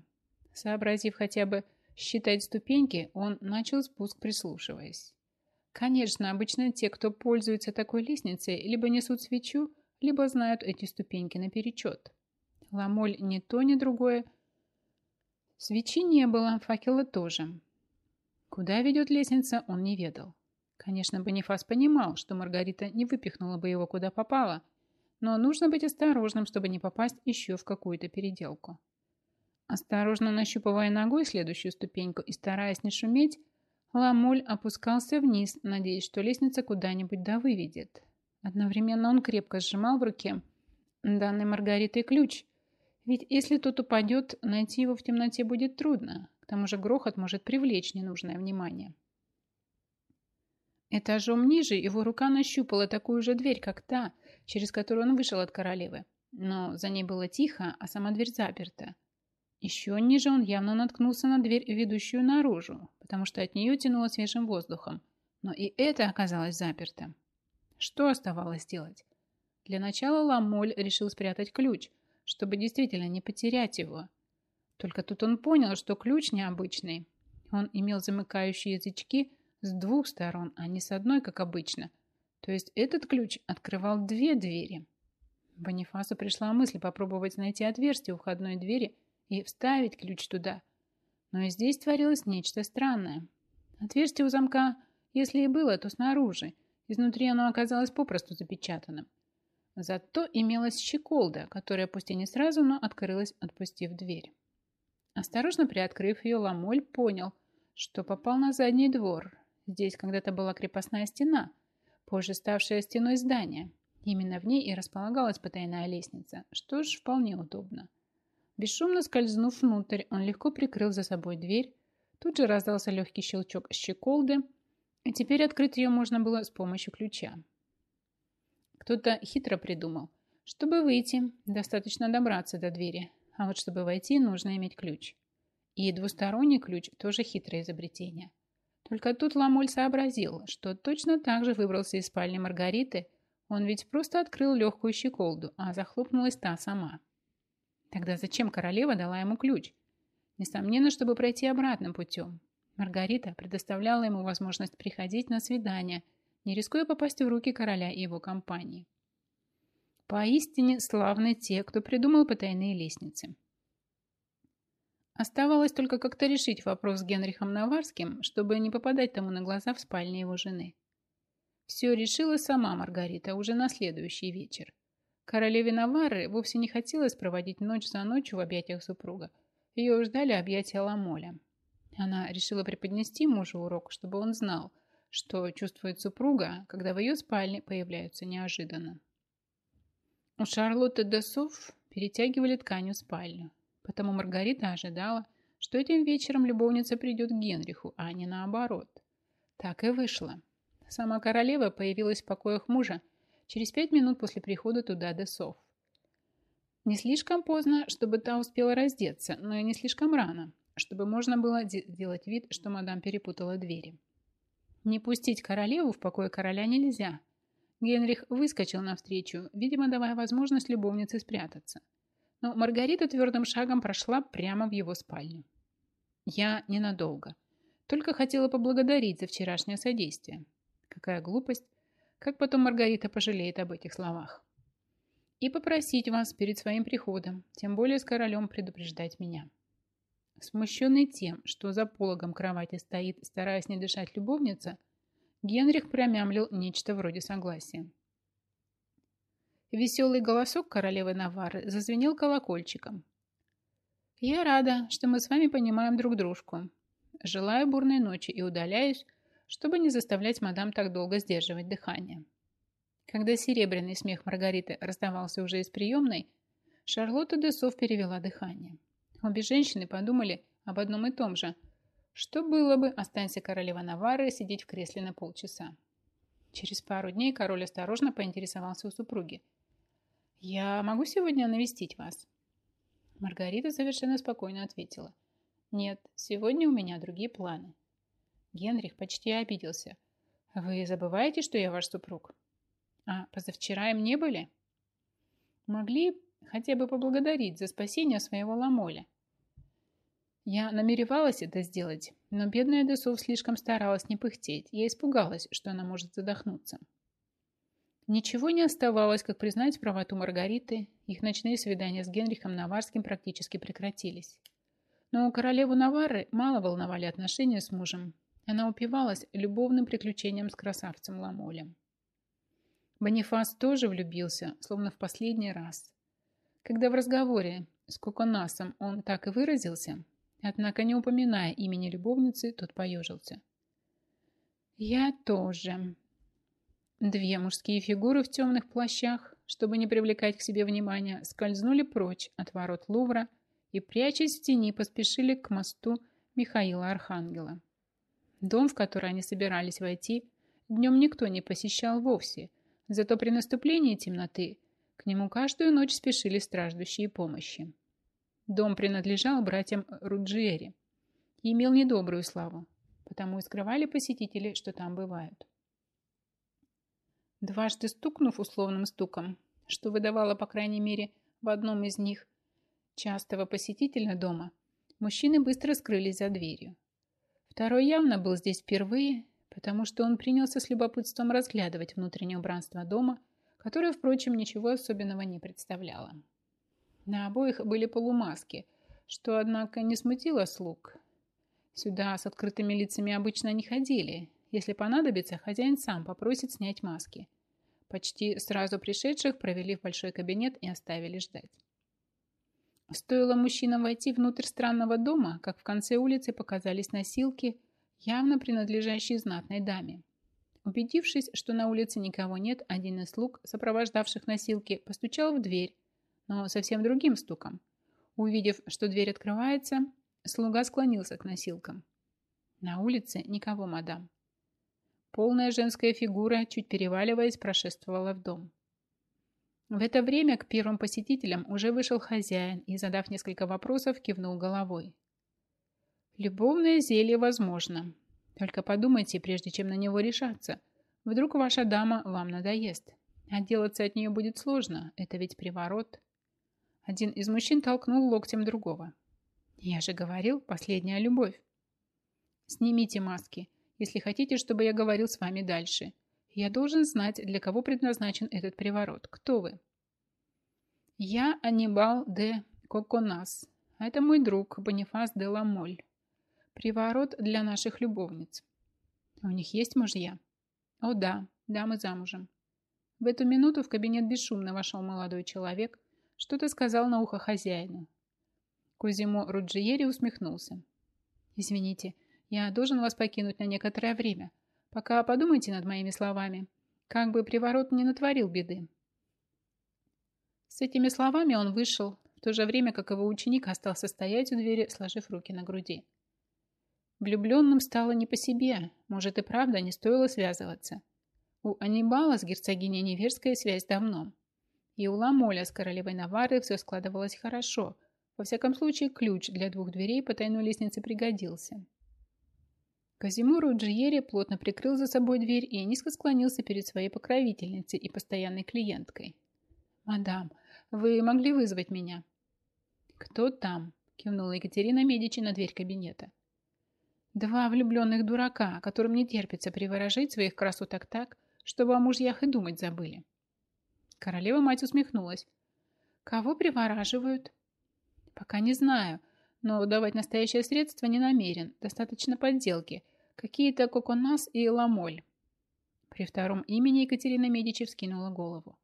Сообразив хотя бы считать ступеньки, он начал спуск, прислушиваясь. Конечно, обычно те, кто пользуется такой лестницей, либо несут свечу, либо знают эти ступеньки наперечет. Ламоль ни то, ни другое. Свечи не было, факела тоже. Куда ведет лестница, он не ведал. Конечно, Бонифас понимал, что Маргарита не выпихнула бы его куда попало, но нужно быть осторожным, чтобы не попасть еще в какую-то переделку. Осторожно нащупывая ногой следующую ступеньку и стараясь не шуметь, Ламоль опускался вниз, надеясь, что лестница куда-нибудь да выведет. Одновременно он крепко сжимал в руке данный Маргаритой ключ, ведь если тот упадет, найти его в темноте будет трудно, тому же грохот может привлечь ненужное внимание. Этажом ниже его рука нащупала такую же дверь, как та, через которую он вышел от королевы. Но за ней было тихо, а сама дверь заперта. Еще ниже он явно наткнулся на дверь, ведущую наружу, потому что от нее тянуло свежим воздухом. Но и это оказалось заперто. Что оставалось делать? Для начала Ламоль решил спрятать ключ, чтобы действительно не потерять его – только тут он понял, что ключ необычный. Он имел замыкающие язычки с двух сторон, а не с одной, как обычно. То есть этот ключ открывал две двери. Бонифасу пришла мысль попробовать найти отверстие у входной двери и вставить ключ туда. Но и здесь творилось нечто странное. Отверстие у замка, если и было, то снаружи. Изнутри оно оказалось попросту запечатанным. Зато имелась щеколда, которая пусть и не сразу, но открылась, отпустив дверь. Осторожно приоткрыв ее, Ламоль понял, что попал на задний двор. Здесь когда-то была крепостная стена, позже ставшая стеной здания. Именно в ней и располагалась потайная лестница, что ж вполне удобно. Бесшумно скользнув внутрь, он легко прикрыл за собой дверь, Тут же раздался легкий щелчок щеколды, и теперь открыть ее можно было с помощью ключа. Кто-то хитро придумал. Чтобы выйти, достаточно добраться до двери, а вот чтобы войти, нужно иметь ключ. И двусторонний ключ тоже хитрое изобретение. Только тут Ламоль сообразил, что точно так же выбрался из спальни Маргариты, он ведь просто открыл легкую щеколду, а захлопнулась та сама. Тогда зачем королева дала ему ключ? Несомненно, чтобы пройти обратным путем. Маргарита предоставляла ему возможность приходить на свидание, не рискуя попасть в руки короля и его компании. Поистине славны те, кто придумал потайные лестницы. Оставалось только как-то решить вопрос с Генрихом Наварским, чтобы не попадать тому на глаза в спальне его жены. Все решила сама Маргарита уже на следующий вечер. Королеве Наварры вовсе не хотелось проводить ночь за ночью в объятиях супруга. Ее ждали объятия Ламоля. Она решила преподнести мужу урок, чтобы он знал, что чувствует супруга, когда в ее спальне появляются неожиданно. У Шарлотты Десов перетягивали тканью спальню, потому Маргарита ожидала, что этим вечером любовница придет к Генриху, а не наоборот. Так и вышло. Сама королева появилась в покоях мужа через пять минут после прихода туда Десов. Не слишком поздно, чтобы та успела раздеться, но и не слишком рано, чтобы можно было делать вид, что мадам перепутала двери. Не пустить королеву в покое короля нельзя. Генрих выскочил навстречу, видимо, давая возможность любовнице спрятаться. Но Маргарита твердым шагом прошла прямо в его спальню. Я ненадолго. Только хотела поблагодарить за вчерашнее содействие. Какая глупость. Как потом Маргарита пожалеет об этих словах. И попросить вас перед своим приходом, тем более с королем предупреждать меня. Смущенный тем, что за пологом кровати стоит, стараясь не дышать любовница, Генрих промямлил нечто вроде согласия. Веселый голосок королевы Навары зазвенел колокольчиком. «Я рада, что мы с вами понимаем друг дружку. Желаю бурной ночи и удаляюсь, чтобы не заставлять мадам так долго сдерживать дыхание». Когда серебряный смех Маргариты раздавался уже из приемной, Шарлотта Десов перевела дыхание. Обе женщины подумали об одном и том же. Что было бы, останься королева Навары сидеть в кресле на полчаса. Через пару дней король осторожно поинтересовался у супруги. «Я могу сегодня навестить вас?» Маргарита совершенно спокойно ответила. «Нет, сегодня у меня другие планы». Генрих почти обиделся. «Вы забываете, что я ваш супруг?» «А позавчера им не были?» «Могли хотя бы поблагодарить за спасение своего Ламоля. Я намеревалась это сделать, но бедная Десов слишком старалась не пыхтеть. Я испугалась, что она может задохнуться. Ничего не оставалось, как признать правоту Маргариты. Их ночные свидания с Генрихом Наварским практически прекратились. Но у королеву Навары мало волновали отношения с мужем. Она упивалась любовным приключением с красавцем Ламолем. Бонифас тоже влюбился, словно в последний раз. Когда в разговоре с Коконасом он так и выразился, однако не упоминая имени любовницы, тот поежился. «Я тоже». Две мужские фигуры в темных плащах, чтобы не привлекать к себе внимания, скользнули прочь от ворот Лувра и, прячась в тени, поспешили к мосту Михаила Архангела. Дом, в который они собирались войти, днем никто не посещал вовсе, зато при наступлении темноты – к нему каждую ночь спешили страждущие помощи. Дом принадлежал братьям Руджиери и имел недобрую славу, потому и скрывали посетители, что там бывают. Дважды стукнув условным стуком, что выдавало, по крайней мере, в одном из них частого посетителя дома, мужчины быстро скрылись за дверью. Второй явно был здесь впервые, потому что он принялся с любопытством разглядывать внутреннее убранство дома – которая, впрочем, ничего особенного не представляла. На обоих были полумаски, что, однако, не смутило слуг. Сюда с открытыми лицами обычно не ходили. Если понадобится, хозяин сам попросит снять маски. Почти сразу пришедших провели в большой кабинет и оставили ждать. Стоило мужчинам войти внутрь странного дома, как в конце улицы показались носилки, явно принадлежащие знатной даме. Убедившись, что на улице никого нет, один из слуг, сопровождавших носилки, постучал в дверь, но совсем другим стуком. Увидев, что дверь открывается, слуга склонился к носилкам. На улице никого, мадам. Полная женская фигура, чуть переваливаясь, прошествовала в дом. В это время к первым посетителям уже вышел хозяин и, задав несколько вопросов, кивнул головой. Любовное зелье возможно. Только подумайте, прежде чем на него решаться. Вдруг ваша дама вам надоест. Отделаться от нее будет сложно. Это ведь приворот. Один из мужчин толкнул локтем другого. Я же говорил, последняя любовь. Снимите маски, если хотите, чтобы я говорил с вами дальше. Я должен знать, для кого предназначен этот приворот. Кто вы? Я Анибал де Коконас. А это мой друг Бонифас де Ламоль. Приворот для наших любовниц. У них есть мужья? О да, дамы замужем. В эту минуту в кабинет бесшумно вошел молодой человек, что-то сказал на ухо хозяину. Кузимо Руджиери усмехнулся. «Извините, я должен вас покинуть на некоторое время. Пока подумайте над моими словами. Как бы приворот не натворил беды». С этими словами он вышел, в то же время как его ученик остался стоять у двери, сложив руки на груди. Влюбленным стало не по себе. Может и правда не стоило связываться. У Анибала с герцогиней Неверская связь давно. И у Ламоля с королевой Навары все складывалось хорошо. Во всяком случае, ключ для двух дверей по тайной лестнице пригодился. Казимуру Джиери плотно прикрыл за собой дверь и низко склонился перед своей покровительницей и постоянной клиенткой. «Мадам, вы могли вызвать меня?» «Кто там?» – кивнула Екатерина Медичи на дверь кабинета. Два влюбленных дурака, которым не терпится приворожить своих красоток так, чтобы о мужьях и думать забыли. Королева-мать усмехнулась. Кого привораживают? Пока не знаю, но давать настоящее средство не намерен. Достаточно подделки. Какие-то коконас и ламоль. При втором имени Екатерина Медичи вскинула голову.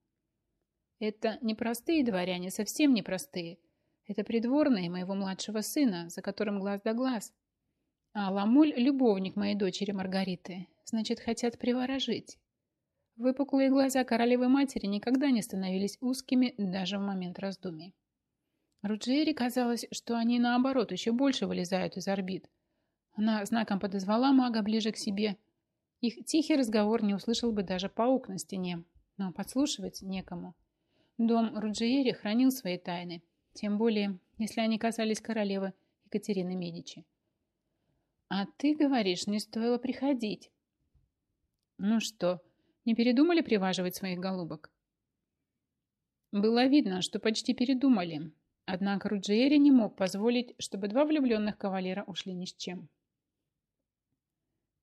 Это непростые дворяне, совсем непростые. Это придворные моего младшего сына, за которым глаз да глаз. А Ламоль – любовник моей дочери Маргариты. Значит, хотят приворожить. Выпуклые глаза королевы матери никогда не становились узкими даже в момент раздумий. Руджери казалось, что они, наоборот, еще больше вылезают из орбит. Она знаком подозвала мага ближе к себе. Их тихий разговор не услышал бы даже паук на стене, но подслушивать некому. Дом Руджиери хранил свои тайны, тем более, если они касались королевы Екатерины Медичи. А ты говоришь, не стоило приходить. Ну что, не передумали приваживать своих голубок? Было видно, что почти передумали. Однако Руджиери не мог позволить, чтобы два влюбленных кавалера ушли ни с чем.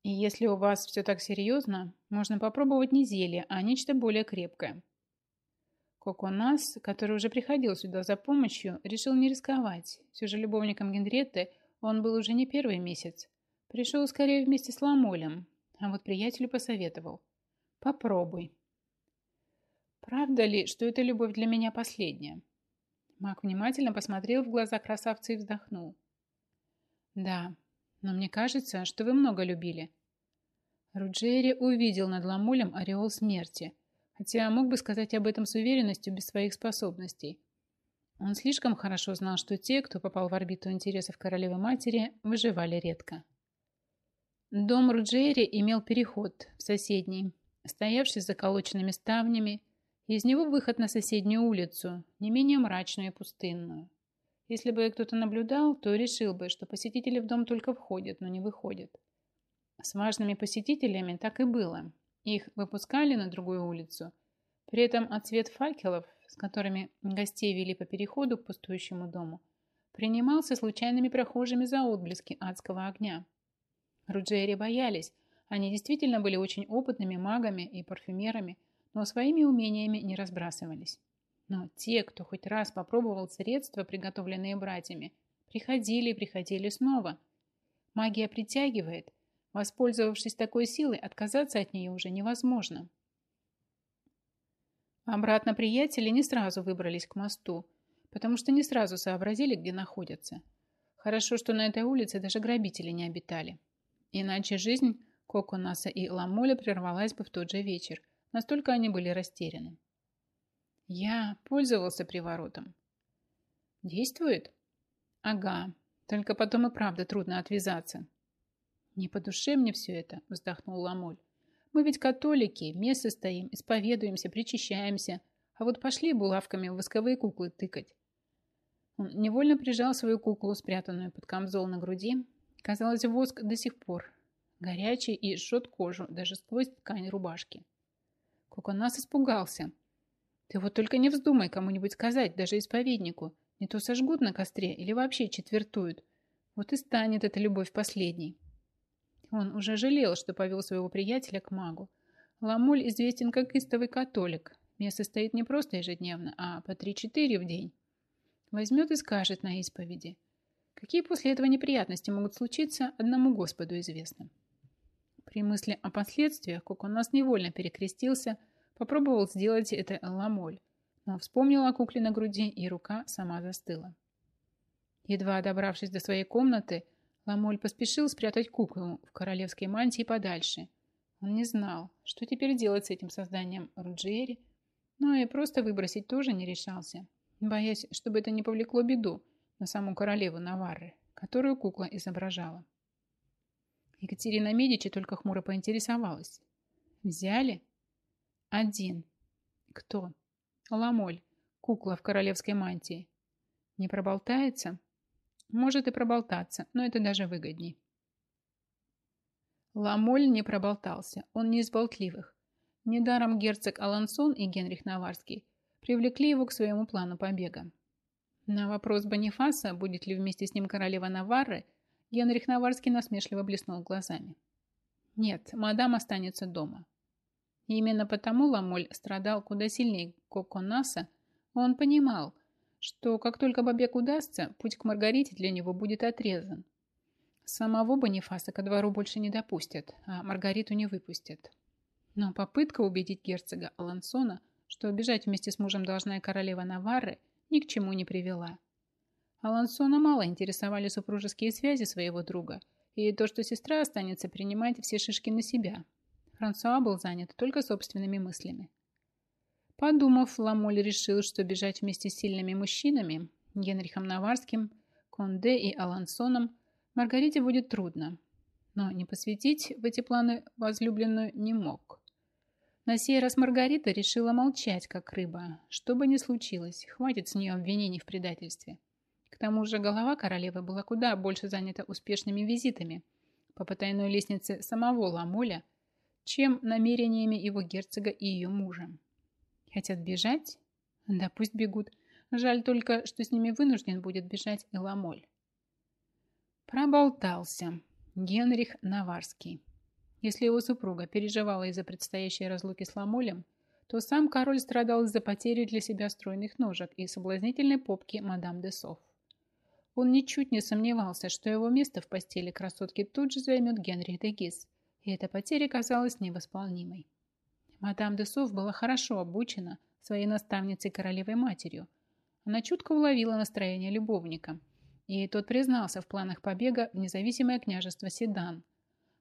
И если у вас все так серьезно, можно попробовать не зелье, а нечто более крепкое. Коконас, который уже приходил сюда за помощью, решил не рисковать. Все же любовником Генретты он был уже не первый месяц. Пришел скорее вместе с Ламолем, а вот приятелю посоветовал. Попробуй. Правда ли, что эта любовь для меня последняя? Мак внимательно посмотрел в глаза красавца и вздохнул. Да, но мне кажется, что вы много любили. Руджери увидел над Ламолем ореол смерти, хотя мог бы сказать об этом с уверенностью без своих способностей. Он слишком хорошо знал, что те, кто попал в орбиту интересов королевы-матери, выживали редко. Дом Руджери имел переход в соседний, стоявший с заколоченными ставнями, из него выход на соседнюю улицу, не менее мрачную и пустынную. Если бы кто-то наблюдал, то решил бы, что посетители в дом только входят, но не выходят. С важными посетителями так и было. Их выпускали на другую улицу. При этом отсвет факелов, с которыми гостей вели по переходу к пустующему дому, принимался случайными прохожими за отблески адского огня. Руджери боялись. Они действительно были очень опытными магами и парфюмерами, но своими умениями не разбрасывались. Но те, кто хоть раз попробовал средства, приготовленные братьями, приходили и приходили снова. Магия притягивает. Воспользовавшись такой силой, отказаться от нее уже невозможно. Обратно приятели не сразу выбрались к мосту, потому что не сразу сообразили, где находятся. Хорошо, что на этой улице даже грабители не обитали. Иначе жизнь Коконаса и Ламоля прервалась бы в тот же вечер. Настолько они были растеряны. Я пользовался приворотом. Действует? Ага. Только потом и правда трудно отвязаться. «Не по душе мне все это», – вздохнул Ламоль. «Мы ведь католики, место стоим, исповедуемся, причащаемся, а вот пошли булавками в восковые куклы тыкать». Он невольно прижал свою куклу, спрятанную под камзол на груди. Казалось, воск до сих пор горячий и жжет кожу даже сквозь ткань рубашки. Коконас испугался. «Ты вот только не вздумай кому-нибудь сказать, даже исповеднику. Не то сожгут на костре или вообще четвертуют. Вот и станет эта любовь последней». Он уже жалел, что повел своего приятеля к магу. Ламуль известен как истовый католик. Место стоит не просто ежедневно, а по три-четыре в день. Возьмет и скажет на исповеди. Какие после этого неприятности могут случиться, одному Господу известно. При мысли о последствиях Коконас невольно перекрестился, попробовал сделать это Ламоль, но вспомнил о кукле на груди, и рука сама застыла. Едва добравшись до своей комнаты, Ламоль поспешил спрятать куклу в королевской мантии подальше. Он не знал, что теперь делать с этим созданием Руджери, но и просто выбросить тоже не решался, боясь, чтобы это не повлекло беду на саму королеву Наварры, которую кукла изображала. Екатерина Медичи только хмуро поинтересовалась. «Взяли?» «Один». «Кто?» «Ламоль, кукла в королевской мантии». «Не проболтается?» Может и проболтаться, но это даже выгодней. Ламоль не проболтался, он не из болтливых. Недаром герцог Алансон и Генрих Наварский привлекли его к своему плану побега. На вопрос Бонифаса, будет ли вместе с ним королева Наварры, Генрих Наварский насмешливо блеснул глазами. Нет, мадам останется дома. И именно потому Ламоль страдал куда сильнее Коконаса, он понимал, что как только побег удастся, путь к Маргарите для него будет отрезан. Самого Бонифаса ко двору больше не допустят, а Маргариту не выпустят. Но попытка убедить герцога Алансона, что бежать вместе с мужем должна королева Наварры, ни к чему не привела. Алансона мало интересовали супружеские связи своего друга и то, что сестра останется принимать все шишки на себя. Франсуа был занят только собственными мыслями. Подумав, Ламоль решил, что бежать вместе с сильными мужчинами, Генрихом Наварским, Конде и Алансоном, Маргарите будет трудно. Но не посвятить в эти планы возлюбленную не мог. На сей раз Маргарита решила молчать, как рыба. Что бы ни случилось, хватит с нее обвинений в предательстве. К тому же голова королевы была куда больше занята успешными визитами по потайной лестнице самого Ламоля, чем намерениями его герцога и ее мужа. Хотят бежать? Да пусть бегут. Жаль только, что с ними вынужден будет бежать и Ламоль. Проболтался. Генрих Наварский. Если его супруга переживала из-за предстоящей разлуки с Ламолем, то сам король страдал из-за потери для себя стройных ножек и соблазнительной попки мадам де Соф. Он ничуть не сомневался, что его место в постели красотки тут же займет Генрих де Гиз, и эта потеря казалась невосполнимой. Мадам де была хорошо обучена своей наставницей королевой матерью. Она чутко уловила настроение любовника, и тот признался в планах побега в независимое княжество Седан,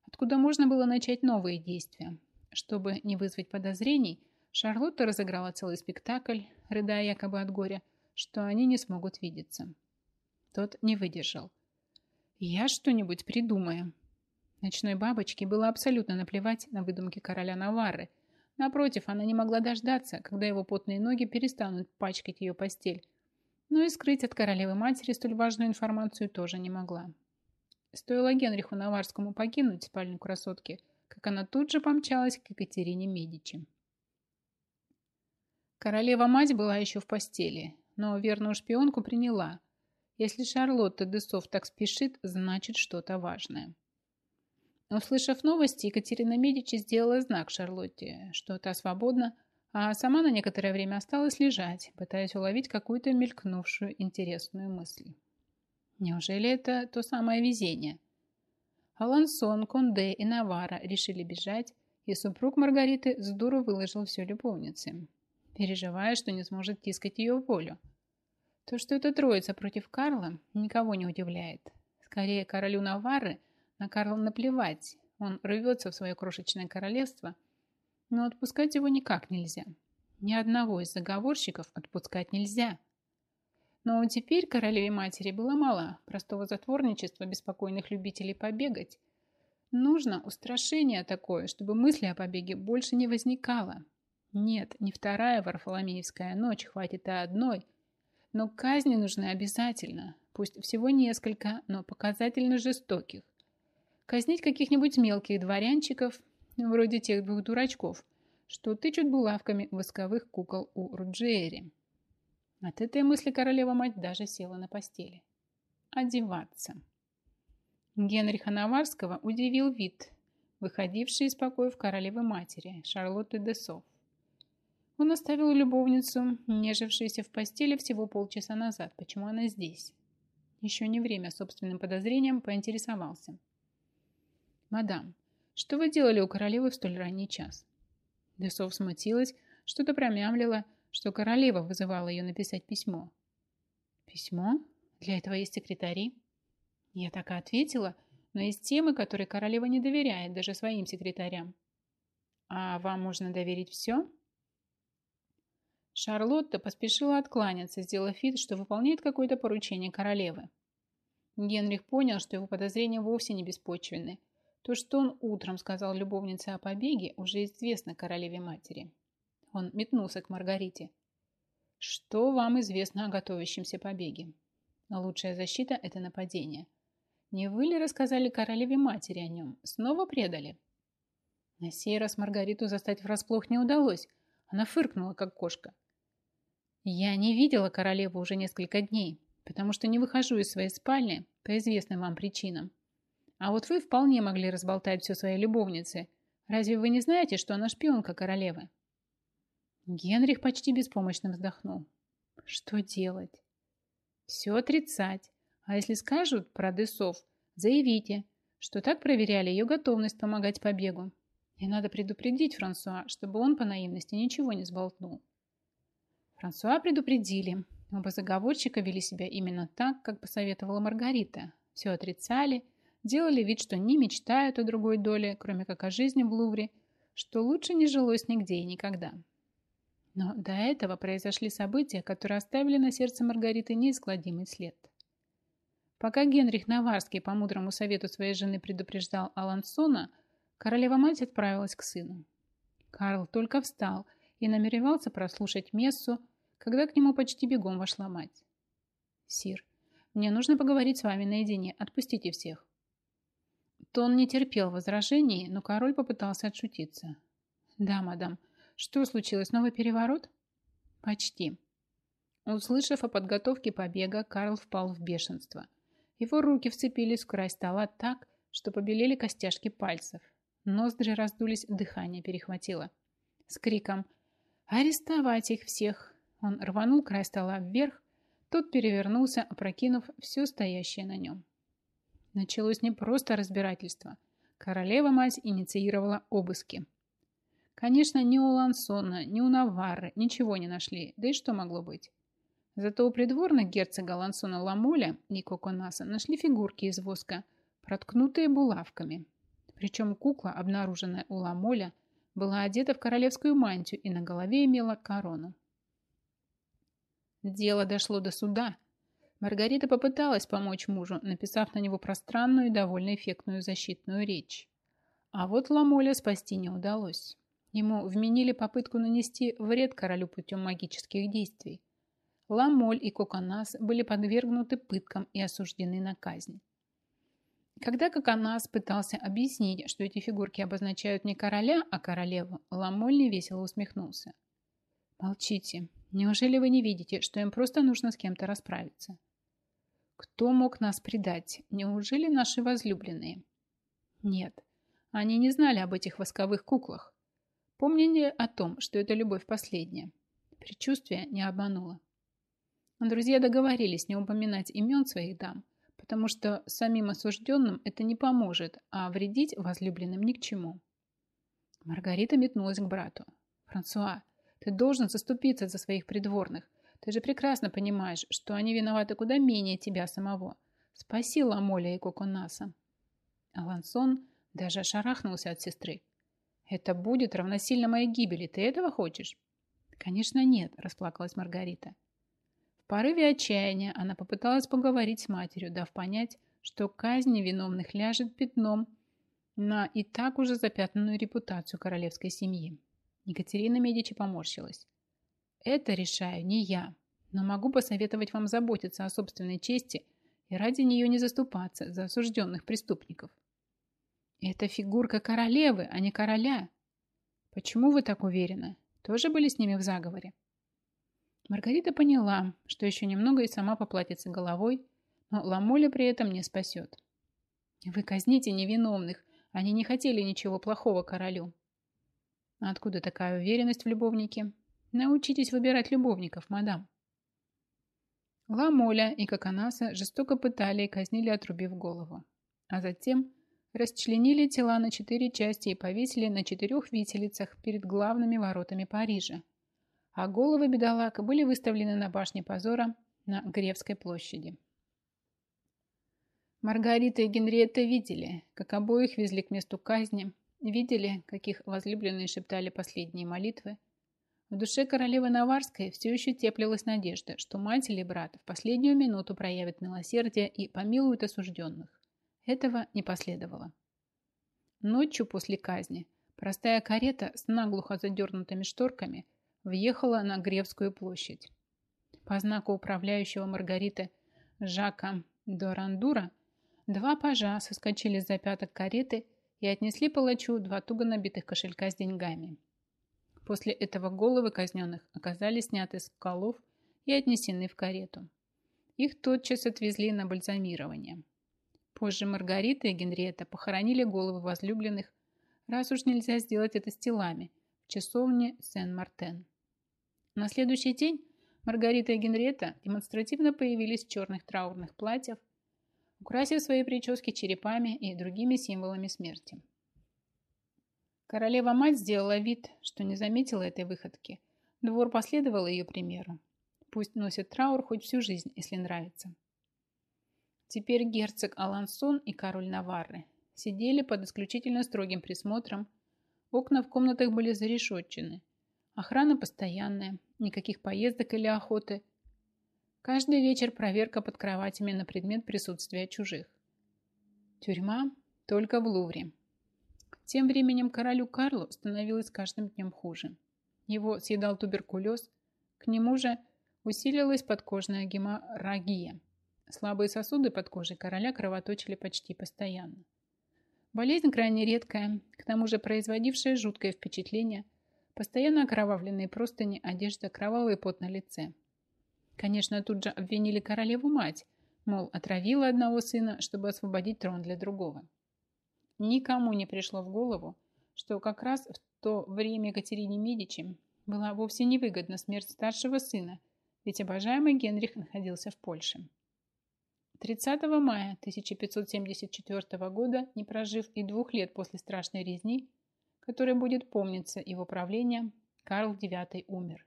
откуда можно было начать новые действия. Чтобы не вызвать подозрений, Шарлотта разыграла целый спектакль, рыдая якобы от горя, что они не смогут видеться. Тот не выдержал. «Я что-нибудь придумаю». Ночной бабочке было абсолютно наплевать на выдумки короля Наварры – Напротив, она не могла дождаться, когда его потные ноги перестанут пачкать ее постель. Но и скрыть от королевы матери столь важную информацию тоже не могла. Стоило Генриху Наварскому покинуть спальню красотки, как она тут же помчалась к Екатерине Медичи. Королева-мать была еще в постели, но верную шпионку приняла. Если Шарлотта Десов так спешит, значит что-то важное. Услышав новости, Екатерина Медичи сделала знак Шарлотте, что та свободна, а сама на некоторое время осталась лежать, пытаясь уловить какую-то мелькнувшую интересную мысль. Неужели это то самое везение? Алансон, Конде и Навара решили бежать, и супруг Маргариты с дуру выложил все любовнице, переживая, что не сможет тискать ее волю. То, что это троица против Карла, никого не удивляет. Скорее, королю Навары – на Карла наплевать, он рвется в свое крошечное королевство, но отпускать его никак нельзя. Ни одного из заговорщиков отпускать нельзя. Но теперь королеве матери было мало простого затворничества беспокойных любителей побегать. Нужно устрашение такое, чтобы мысли о побеге больше не возникало. Нет, не вторая Варфоломеевская ночь, хватит и одной. Но казни нужны обязательно, пусть всего несколько, но показательно жестоких. Казнить каких-нибудь мелких дворянчиков, вроде тех двух дурачков, что тычут булавками восковых кукол у Руджиэри. От этой мысли королева-мать даже села на постели. Одеваться. Генриха Наварского удивил вид, выходивший из покоев королевы-матери, Шарлотты де Софф. Он оставил любовницу, нежившуюся в постели всего полчаса назад. Почему она здесь? Еще не время собственным подозрением поинтересовался. «Мадам, что вы делали у королевы в столь ранний час?» Десов смутилась, что-то промямлила, что королева вызывала ее написать письмо. «Письмо? Для этого есть секретари?» Я так и ответила, но есть темы, которые королева не доверяет даже своим секретарям. «А вам можно доверить все?» Шарлотта поспешила откланяться, сделав вид, что выполняет какое-то поручение королевы. Генрих понял, что его подозрения вовсе не беспочвенны. То, что он утром сказал любовнице о побеге, уже известно королеве-матери. Он метнулся к Маргарите. «Что вам известно о готовящемся побеге?» «Лучшая защита – это нападение. Не вы ли рассказали королеве-матери о нем? Снова предали?» На сей раз Маргариту застать врасплох не удалось. Она фыркнула, как кошка. Я не видела королеву уже несколько дней, потому что не выхожу из своей спальни по известным вам причинам. А вот вы вполне могли разболтать все своей любовнице. Разве вы не знаете, что она шпионка королевы?» Генрих почти беспомощно вздохнул. «Что делать?» «Все отрицать. А если скажут про Десов, заявите, что так проверяли ее готовность помогать побегу. И надо предупредить Франсуа, чтобы он по наивности ничего не сболтнул. Франсуа предупредили. Оба заговорщика вели себя именно так, как посоветовала Маргарита. Все отрицали, делали вид, что не мечтают о другой доле, кроме как о жизни в Лувре, что лучше не жилось нигде и никогда. Но до этого произошли события, которые оставили на сердце Маргариты неизгладимый след. Пока Генрих Наварский по мудрому совету своей жены предупреждал Алансона, королева-мать отправилась к сыну. Карл только встал и намеревался прослушать мессу, когда к нему почти бегом вошла мать. «Сир, мне нужно поговорить с вами наедине. Отпустите всех». Тон не терпел возражений, но король попытался отшутиться. «Да, мадам. Что случилось? Новый переворот?» «Почти». Услышав о подготовке побега, Карл впал в бешенство. Его руки вцепились в край стола так, что побелели костяшки пальцев. Ноздри раздулись, дыхание перехватило. С криком «Арестовать их всех! Он рванул край стола вверх, тот перевернулся, опрокинув все стоящее на нем. Началось не просто разбирательство. Королева-мать инициировала обыски. Конечно, ни у Лансона, ни у Наварры ничего не нашли, да и что могло быть. Зато у придворных герцога Лансона Ламоля и Коконаса нашли фигурки из воска, проткнутые булавками. Причем кукла, обнаруженная у Ламоля, была одета в королевскую мантию и на голове имела корону. Дело дошло до суда. Маргарита попыталась помочь мужу, написав на него пространную и довольно эффектную защитную речь. А вот Ламоля спасти не удалось. Ему вменили попытку нанести вред королю путем магических действий. Ламоль и Коконас были подвергнуты пыткам и осуждены на казнь. Когда Коконас пытался объяснить, что эти фигурки обозначают не короля, а королеву, Ламоль невесело усмехнулся. «Молчите, Неужели вы не видите, что им просто нужно с кем-то расправиться? Кто мог нас предать? Неужели наши возлюбленные? Нет, они не знали об этих восковых куклах. Помнили о том, что это любовь последняя. Предчувствие не обмануло. Друзья договорились не упоминать имен своих дам, потому что самим осужденным это не поможет, а вредить возлюбленным ни к чему. Маргарита метнулась к брату. «Франсуа, ты должен заступиться за своих придворных. Ты же прекрасно понимаешь, что они виноваты куда менее тебя самого. Спаси Ламоля и Коконаса. Алансон даже ошарахнулся от сестры. Это будет равносильно моей гибели. Ты этого хочешь? Конечно, нет, расплакалась Маргарита. В порыве отчаяния она попыталась поговорить с матерью, дав понять, что казнь невиновных ляжет пятном на и так уже запятнанную репутацию королевской семьи. Екатерина Медичи поморщилась. Это решаю не я, но могу посоветовать вам заботиться о собственной чести и ради нее не заступаться за осужденных преступников. Это фигурка королевы, а не короля. Почему вы так уверены? Тоже были с ними в заговоре? Маргарита поняла, что еще немного и сама поплатится головой, но Ламоля при этом не спасет. Вы казните невиновных, они не хотели ничего плохого королю. Откуда такая уверенность в любовнике? Научитесь выбирать любовников, мадам. Ламоля и Коконаса жестоко пытали и казнили, отрубив голову. А затем расчленили тела на четыре части и повесили на четырех виселицах перед главными воротами Парижа. А головы бедолаг были выставлены на башне позора на Гревской площади. Маргарита и Генриетта видели, как обоих везли к месту казни, видели, как их возлюбленные шептали последние молитвы, в душе королевы Наварской все еще теплилась надежда, что мать или брат в последнюю минуту проявят милосердие и помилуют осужденных. Этого не последовало. Ночью после казни простая карета с наглухо задернутыми шторками въехала на Гревскую площадь. По знаку управляющего Маргариты Жака Дорандура два пажа соскочили с запяток кареты и отнесли палачу два туго набитых кошелька с деньгами. После этого головы казненных оказались сняты с колов и отнесены в карету. Их тотчас отвезли на бальзамирование. Позже Маргарита и Генриетта похоронили головы возлюбленных, раз уж нельзя сделать это с телами, в часовне Сен-Мартен. На следующий день Маргарита и Генриетта демонстративно появились в черных траурных платьях, украсив свои прически черепами и другими символами смерти. Королева-мать сделала вид, что не заметила этой выходки. Двор последовал ее примеру. Пусть носит траур хоть всю жизнь, если нравится. Теперь герцог Алансон и король Наварры сидели под исключительно строгим присмотром. Окна в комнатах были зарешетчены. Охрана постоянная, никаких поездок или охоты. Каждый вечер проверка под кроватями на предмет присутствия чужих. Тюрьма только в Лувре, тем временем королю Карлу становилось каждым днем хуже. Его съедал туберкулез, к нему же усилилась подкожная геморрагия. Слабые сосуды под кожей короля кровоточили почти постоянно. Болезнь крайне редкая, к тому же производившая жуткое впечатление, постоянно окровавленные простыни, одежда, кровавый пот на лице. Конечно, тут же обвинили королеву-мать, мол, отравила одного сына, чтобы освободить трон для другого. Никому не пришло в голову, что как раз в то время Екатерине Медичи была вовсе невыгодна смерть старшего сына, ведь обожаемый Генрих находился в Польше. 30 мая 1574 года, не прожив и двух лет после страшной резни, которой будет помниться его правление, Карл IX умер.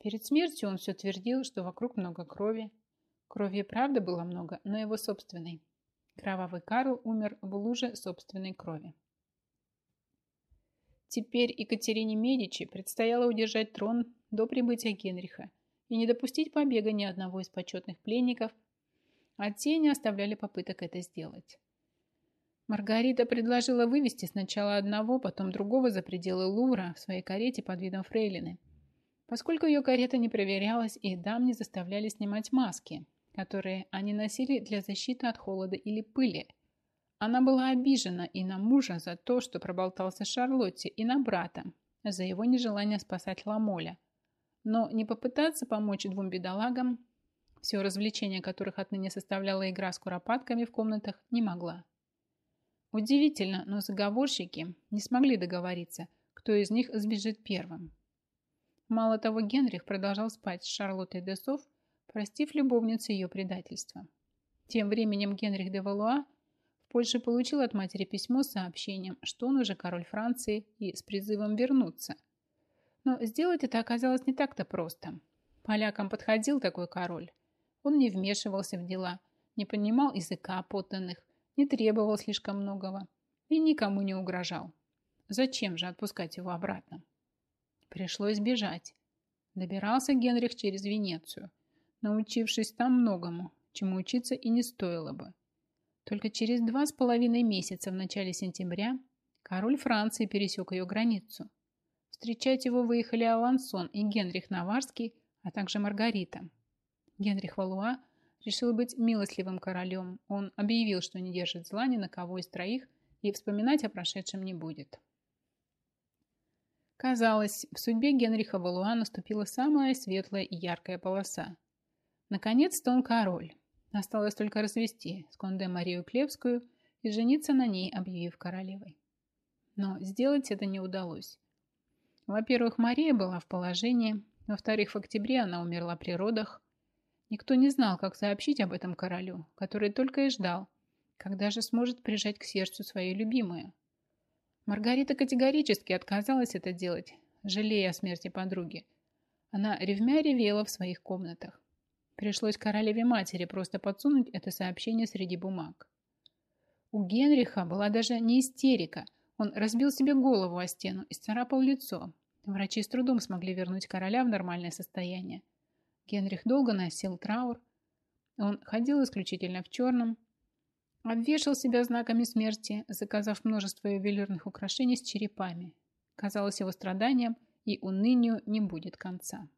Перед смертью он все твердил, что вокруг много крови. Крови правда было много, но его собственной. Кровавый Карл умер в луже собственной крови. Теперь Екатерине Медичи предстояло удержать трон до прибытия Генриха и не допустить побега ни одного из почетных пленников, а те не оставляли попыток это сделать. Маргарита предложила вывести сначала одного, потом другого за пределы Лувра в своей карете под видом фрейлины, поскольку ее карета не проверялась и дам не заставляли снимать маски, которые они носили для защиты от холода или пыли. Она была обижена и на мужа за то, что проболтался Шарлотте, и на брата за его нежелание спасать Ламоля. Но не попытаться помочь двум бедолагам, все развлечения которых отныне составляла игра с куропатками в комнатах, не могла. Удивительно, но заговорщики не смогли договориться, кто из них сбежит первым. Мало того, Генрих продолжал спать с Шарлоттой Десов, простив любовнице ее предательство. Тем временем Генрих де Валуа в Польше получил от матери письмо с сообщением, что он уже король Франции и с призывом вернуться. Но сделать это оказалось не так-то просто. Полякам подходил такой король. Он не вмешивался в дела, не понимал языка подданных, не требовал слишком многого и никому не угрожал. Зачем же отпускать его обратно? Пришлось бежать. Добирался Генрих через Венецию, научившись там многому, чему учиться и не стоило бы. Только через два с половиной месяца в начале сентября король Франции пересек ее границу. Встречать его выехали Алансон и Генрих Наварский, а также Маргарита. Генрих Валуа решил быть милостливым королем. Он объявил, что не держит зла ни на кого из троих и вспоминать о прошедшем не будет. Казалось, в судьбе Генриха Валуа наступила самая светлая и яркая полоса. Наконец-то он король. Осталось только развести с Конде Марию Клевскую и жениться на ней, объявив королевой. Но сделать это не удалось. Во-первых, Мария была в положении, во-вторых, в октябре она умерла при родах. Никто не знал, как сообщить об этом королю, который только и ждал, когда же сможет прижать к сердцу свою любимую. Маргарита категорически отказалась это делать, жалея о смерти подруги. Она ревмя ревела в своих комнатах. Пришлось королеве матери просто подсунуть это сообщение среди бумаг. У Генриха была даже не истерика. Он разбил себе голову о стену и царапал лицо. Врачи с трудом смогли вернуть короля в нормальное состояние. Генрих долго носил траур. Он ходил исключительно в черном, Обвешал себя знаками смерти, заказав множество ювелирных украшений с черепами. Казалось, его страданиям и унынию не будет конца.